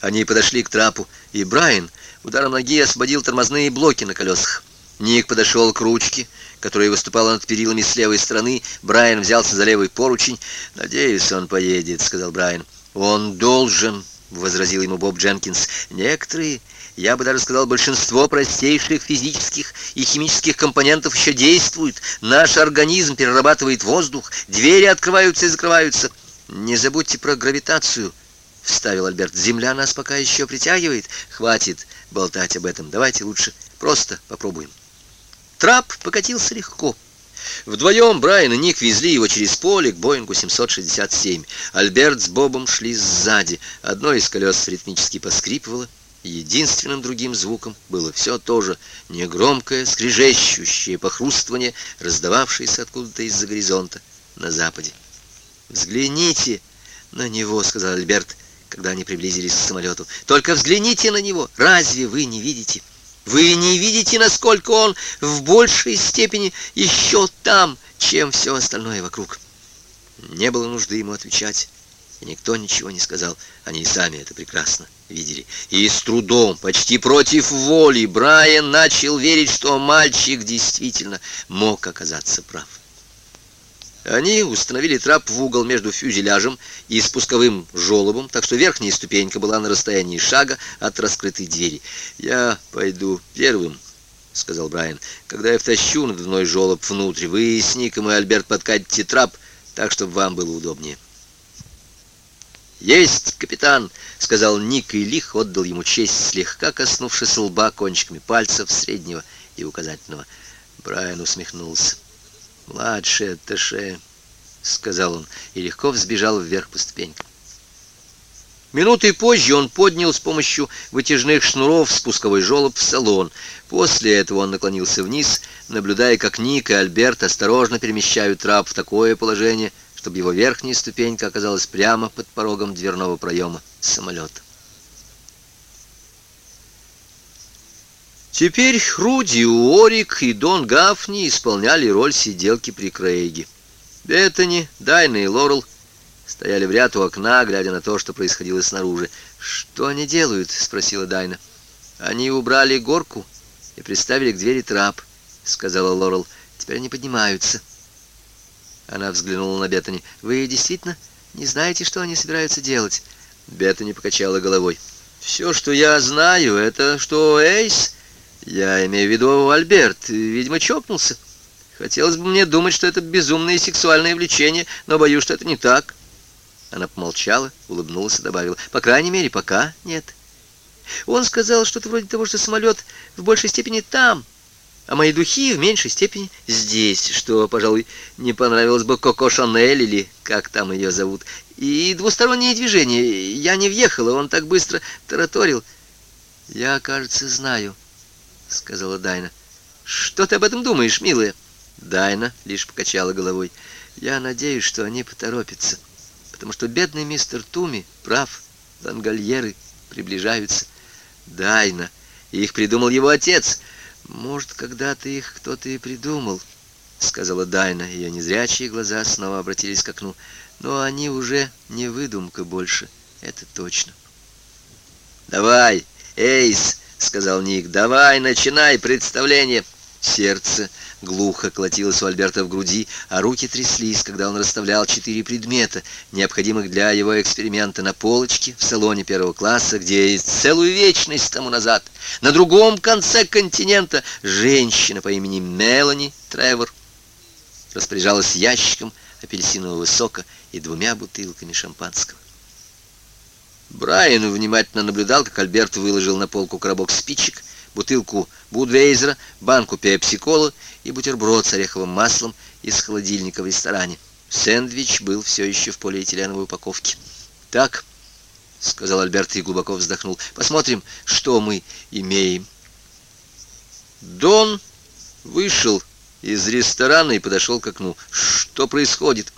Они подошли к трапу, и Брайан ударом ноги освободил тормозные блоки на колесах. Ник подошел к ручке, которая выступала над перилами с левой стороны. Брайан взялся за левый поручень. «Надеюсь, он поедет», — сказал Брайан. «Он должен», — возразил ему Боб Дженкинс. «Некоторые, я бы даже сказал, большинство простейших физических и химических компонентов еще действуют. Наш организм перерабатывает воздух, двери открываются и закрываются. Не забудьте про гравитацию» вставил Альберт. «Земля нас пока еще притягивает. Хватит болтать об этом. Давайте лучше просто попробуем». Трап покатился легко. Вдвоем Брайан и Ник везли его через поле к Боингу 767. Альберт с Бобом шли сзади. Одно из колес ритмически поскрипывало. Единственным другим звуком было все то же негромкое, скрежещущее похрустывание, раздававшееся откуда-то из-за горизонта на западе. «Взгляните на него», — сказал Альберт, — когда они приблизились к самолету. «Только взгляните на него! Разве вы не видите? Вы не видите, насколько он в большей степени еще там, чем все остальное вокруг?» Не было нужды ему отвечать, и никто ничего не сказал. Они и сами это прекрасно видели. И с трудом, почти против воли, Брайан начал верить, что мальчик действительно мог оказаться прав. Они установили трап в угол между фюзеляжем и спусковым желобом, так что верхняя ступенька была на расстоянии шага от раскрытой двери. «Я пойду первым», — сказал Брайан. «Когда я втащу надувной желоб внутрь, вы с Ником и Альберт подкатите трап, так, чтобы вам было удобнее». «Есть, капитан!» — сказал Ник, и лих отдал ему честь, слегка коснувшись лба кончиками пальцев среднего и указательного. Брайан усмехнулся. «Младший атташе», — сказал он, и легко взбежал вверх по ступенькам. Минутой позже он поднял с помощью вытяжных шнуров спусковой желоб в салон. После этого он наклонился вниз, наблюдая, как Ник и Альберт осторожно перемещают трап в такое положение, чтобы его верхняя ступенька оказалась прямо под порогом дверного проема самолета. Теперь Руди Уорик и Дон Гафни исполняли роль сиделки при Крейге. Беттани, Дайна и Лорел стояли в ряд у окна, глядя на то, что происходило снаружи. «Что они делают?» — спросила Дайна. «Они убрали горку и приставили к двери трап», — сказала Лорел. «Теперь они поднимаются». Она взглянула на Беттани. «Вы действительно не знаете, что они собираются делать?» Беттани покачала головой. «Все, что я знаю, это что Эйс я имею в виду Альберт, видимо, чокнулся. Хотелось бы мне думать, что это безумное сексуальное влечение, но боюсь, что это не так. Она помолчала, улыбнулась и добавила, по крайней мере, пока нет. Он сказал что-то вроде того, что самолет в большей степени там, а мои духи в меньшей степени здесь, что, пожалуй, не понравилось бы Коко Шанель или как там ее зовут. И двустороннее движение. Я не въехала, он так быстро тараторил. Я, кажется, знаю, —— сказала Дайна. «Что ты об этом думаешь, милая?» Дайна лишь покачала головой. «Я надеюсь, что они поторопятся, потому что бедный мистер Туми прав, лангольеры приближаются. Дайна, их придумал его отец. Может, когда-то их кто-то и придумал». — сказала Дайна. Ее незрячие глаза снова обратились к окну. «Но они уже не выдумка больше, это точно». «Давай, Эйс!» — сказал Ник. «Давай, начинай представление!» Сердце глухо колотилось у Альберта в груди, а руки тряслись, когда он расставлял четыре предмета, необходимых для его эксперимента на полочке в салоне первого класса, где целую вечность тому назад, на другом конце континента, женщина по имени Мелани Тревор распоряжалась ящиком апельсинового сока и двумя бутылками шампанского. Брайан внимательно наблюдал, как Альберт выложил на полку коробок спичек, бутылку Будвейзера, банку пепси-кола и бутерброд с ореховым маслом из холодильника в ресторане. Сэндвич был все еще в полиэтиленовой упаковке. «Так», — сказал Альберт и глубоко вздохнул, — «посмотрим, что мы имеем». Дон вышел из ресторана и подошел к окну. «Что происходит?»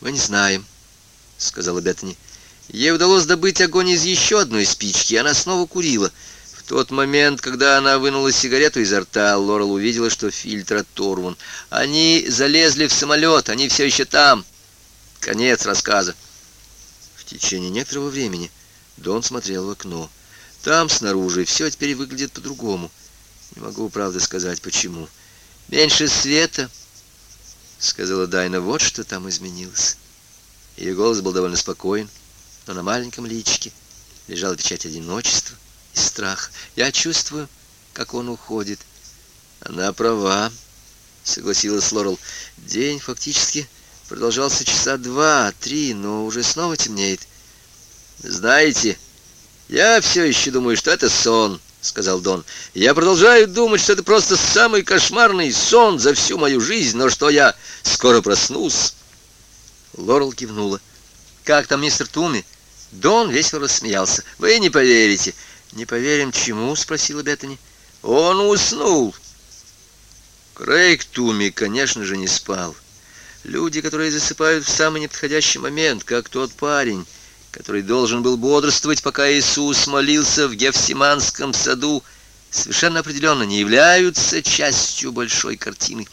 «Мы не знаем», — сказала Беттани. Ей удалось добыть огонь из еще одной спички, и она снова курила. В тот момент, когда она вынула сигарету изо рта, Лорел увидела, что фильтр оторван. Они залезли в самолет, они все еще там. Конец рассказа. В течение некоторого времени Дон смотрел в окно. Там, снаружи, все теперь выглядит по-другому. Не могу, правда, сказать, почему. Меньше света, сказала Дайна, вот что там изменилось. Ее голос был довольно спокоен, но на маленьком личике лежала печать одиночества и страха. Я чувствую, как он уходит. Она права, согласилась Лорел. День фактически продолжался часа два-три, но уже снова темнеет. Знаете, я все еще думаю, что это сон, сказал Дон. Я продолжаю думать, что это просто самый кошмарный сон за всю мою жизнь, но что я скоро проснусь. Лорел кивнула. Как там мистер Туми? Дон весело рассмеялся. Вы не поверите. Не поверим чему? спросила Беттани. Он уснул. Крейг Туми, конечно же, не спал. Люди, которые засыпают в самый неподходящий момент, как тот парень, который должен был бодрствовать, пока Иисус молился в Гефсиманском саду, совершенно определенно не являются частью большой картины.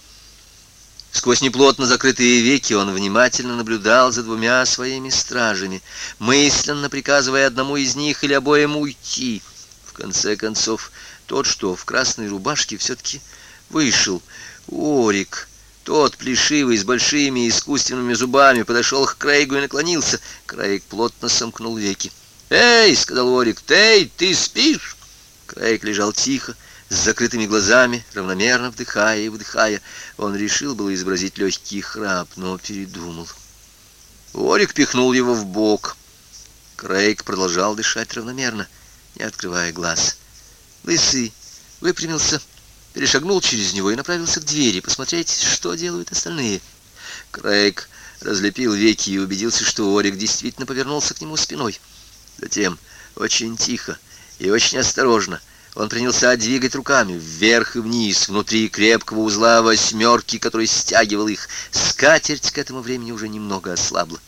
Сквозь неплотно закрытые веки он внимательно наблюдал за двумя своими стражами, мысленно приказывая одному из них или обоим уйти. В конце концов, тот, что в красной рубашке, все-таки вышел. Орик, тот плешивый, с большими искусственными зубами, подошел к Крейгу и наклонился. Крейг плотно сомкнул веки. «Эй!» — сказал Орик. «Эй, ты спишь?» Крейг лежал тихо, с закрытыми глазами, равномерно вдыхая и выдыхая. Он решил было изобразить легкий храп, но передумал. Орик пихнул его в бок. Крейг продолжал дышать равномерно, не открывая глаз. Лысый выпрямился, перешагнул через него и направился к двери, посмотреть, что делают остальные. Крейг разлепил веки и убедился, что Орик действительно повернулся к нему спиной. Затем, очень тихо и очень осторожно, он принялся двигать руками вверх и вниз, внутри крепкого узла восьмерки, который стягивал их. Скатерть к этому времени уже немного ослабла.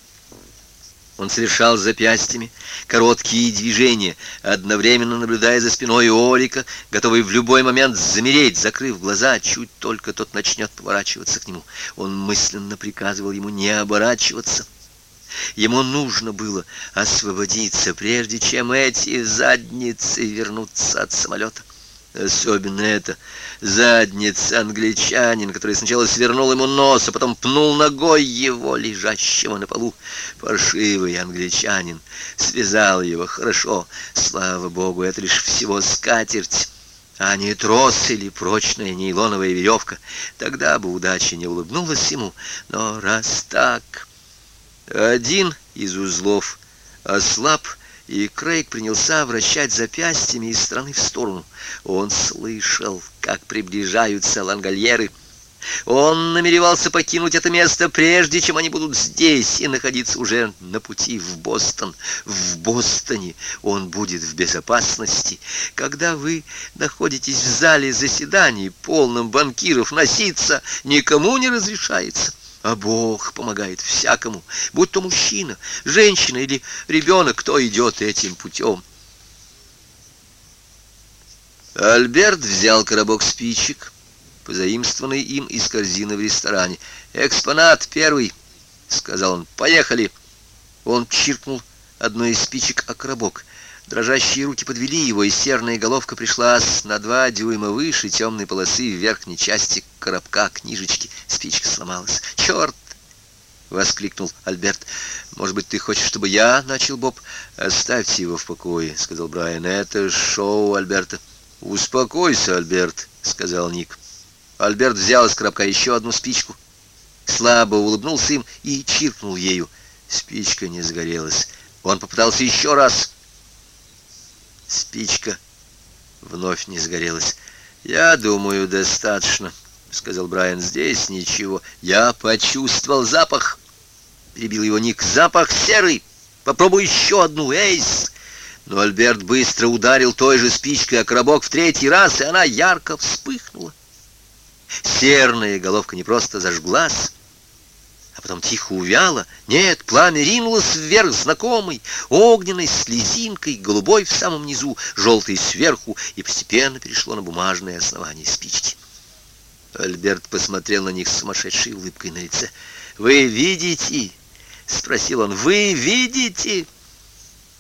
Он совершал запястьями короткие движения, одновременно наблюдая за спиной Орика, готовый в любой момент замереть, закрыв глаза, чуть только тот начнет поворачиваться к нему. Он мысленно приказывал ему не оборачиваться. Ему нужно было освободиться, прежде чем эти задницы вернутся от самолета. Особенно это задница англичанин, который сначала свернул ему нос, а потом пнул ногой его, лежащего на полу. Паршивый англичанин связал его хорошо. Слава богу, это лишь всего скатерть, а не трос или прочная нейлоновая веревка. Тогда бы удача не улыбнулась ему. Но раз так... Один из узлов ослаб, и Крейг принялся вращать запястьями из стороны в сторону. Он слышал, как приближаются лангольеры. Он намеревался покинуть это место, прежде чем они будут здесь и находиться уже на пути в Бостон. В Бостоне он будет в безопасности. Когда вы находитесь в зале заседаний, полном банкиров, носиться никому не разрешается. А Бог помогает всякому, будь то мужчина, женщина или ребенок, кто идет этим путем. Альберт взял коробок спичек, позаимствованный им из корзины в ресторане. «Экспонат первый», — сказал он, — «поехали». Он чиркнул одной из спичек о коробок. Дрожащие руки подвели его, и серная головка пришлась на два дюйма выше темной полосы в верхней части коробка книжечки. Спичка сломалась. «Черт!» — воскликнул Альберт. «Может быть, ты хочешь, чтобы я?» — начал Боб. «Оставьте его в покое», — сказал Брайан. «Это шоу Альберта». «Успокойся, Альберт», — сказал Ник. Альберт взял из коробка еще одну спичку, слабо улыбнулся им и чиркнул ею. Спичка не сгорелась. Он попытался еще раз — Спичка вновь не сгорелась. «Я думаю, достаточно», — сказал Брайан. «Здесь ничего. Я почувствовал запах». Перебил его Ник. «Запах серый. Попробуй еще одну, Эйс». Но Альберт быстро ударил той же спичкой о коробок в третий раз, и она ярко вспыхнула. Серная головка не просто зажглась, а потом тихо увяло. Нет, пламя ринулось вверх, знакомый, огненной слезинкой, голубой в самом низу, желтой сверху, и постепенно перешло на бумажное основание спички. Альберт посмотрел на них с сумасшедшей улыбкой на лице. «Вы видите?» — спросил он. «Вы видите?»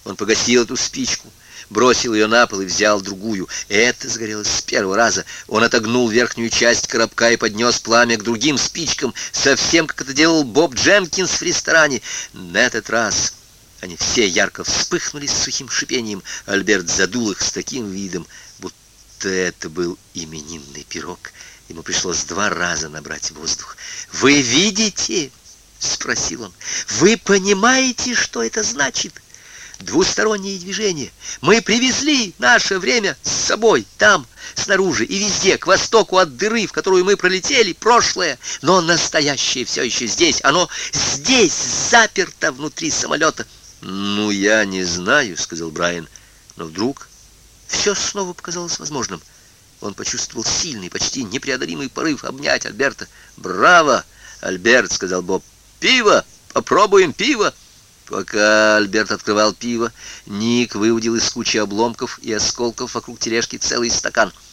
Он погасил эту спичку, бросил ее на пол и взял другую. Это сгорело с первого раза. Он отогнул верхнюю часть коробка и поднес пламя к другим спичкам, совсем как это делал Боб Дженкинс в ресторане. На этот раз они все ярко вспыхнули с сухим шипением. Альберт задул их с таким видом, будто это был именинный пирог. Ему пришлось два раза набрать воздух. «Вы видите?» — спросил он. «Вы понимаете, что это значит?» Двусторонние движения. Мы привезли наше время с собой, там, снаружи и везде, к востоку от дыры, в которую мы пролетели, прошлое, но настоящее все еще здесь. Оно здесь, заперто внутри самолета. «Ну, я не знаю», — сказал Брайан, но вдруг все снова показалось возможным. Он почувствовал сильный, почти непреодолимый порыв обнять Альберта. «Браво, Альберт!» — сказал Боб. «Пиво! Попробуем пиво!» Пока Альберт открывал пиво, Ник выудил из кучи обломков и осколков вокруг тележки целый стакан —